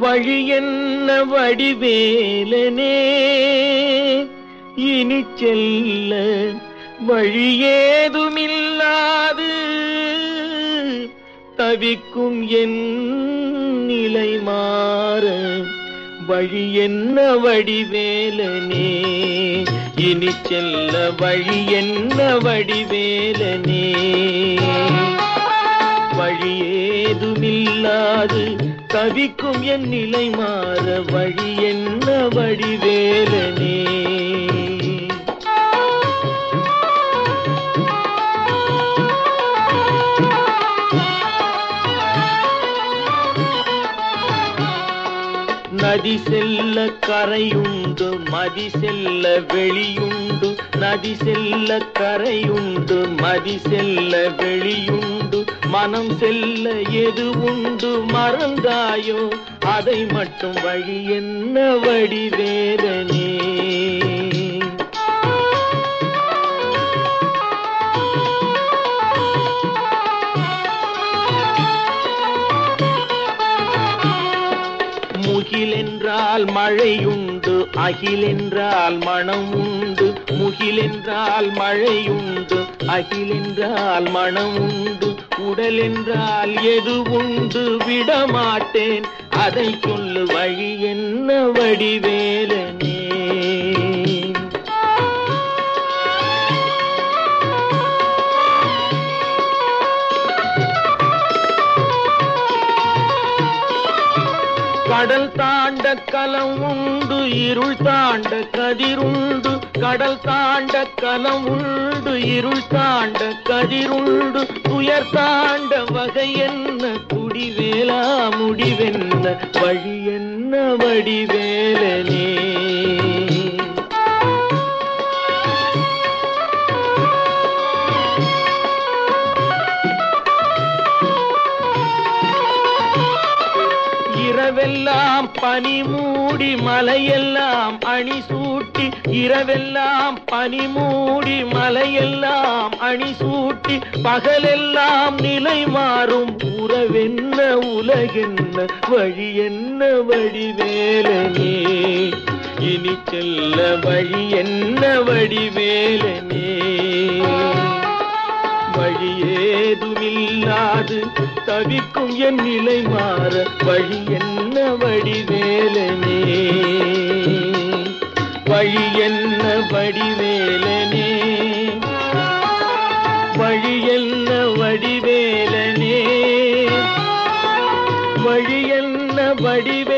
வழி என்ன வடிவேலனே? இனி செல்ல வழியேதுமில்லாது தவிக்கும் என் நிலை மாற வழி என்ன வடிவேலனே? இனி செல்ல வழி என்ன வடிவேலனே? வழியேதுமில்லாது ஏதுமில்லாது தவிக்கும் என் நிலை மாற வழி என்ன வடிவேலனே? நதி செல்ல கரையுண்டு மதி செல்ல வெளியுண்டு. நதி செல்ல கரையுண்டு மதி செல்ல வெளியுண்டு. மனம் செல்ல எது உண்டு மறந்தாயோ? அதை மட்டும் வழி என்ன வடிவேலனே? என்றால் மழையுண்டு அகிலென்றால் மனம் உண்டு முகிலென்றால் மழையுண்டு அகிலென்றால் மனம் உண்டு உடல் என்றால் எது உண்டு விடமாட்டேன். அதை சொல்லு வழி என்ன வடிவேலன்? கடல் தாண்ட கலம் உண்டு இருள் தாண்ட கதிருண்டு. கடல் தாண்ட கலம் உண்டு இருள் தாண்ட கதிருண்டு. துயர் தாண்ட வகை என்ன குடிவேலா முடிவென்ன? வழி என்ன வடிவேலனே? இரவெல்லாம் பனி மூடி மலையெல்லாம் அணி சூட்டி இரவெல்லாம் பனி மூடி மலையெல்லாம் அணி சூட்டி பகலெல்லாம் நிலை மாறும். உறவென்ன உலகென்ன வழி என்ன வடிவேலனே? இனி செல்ல வழி என்ன வடிவேலனே? ஏதுமில்லாது தவிக்கும் என் நிலை மாற வழி என்ன வடிவேலனே வழி என்ன வடிவேலனே வழி என்ன வடிவேலனே வழி என்ன வடிவே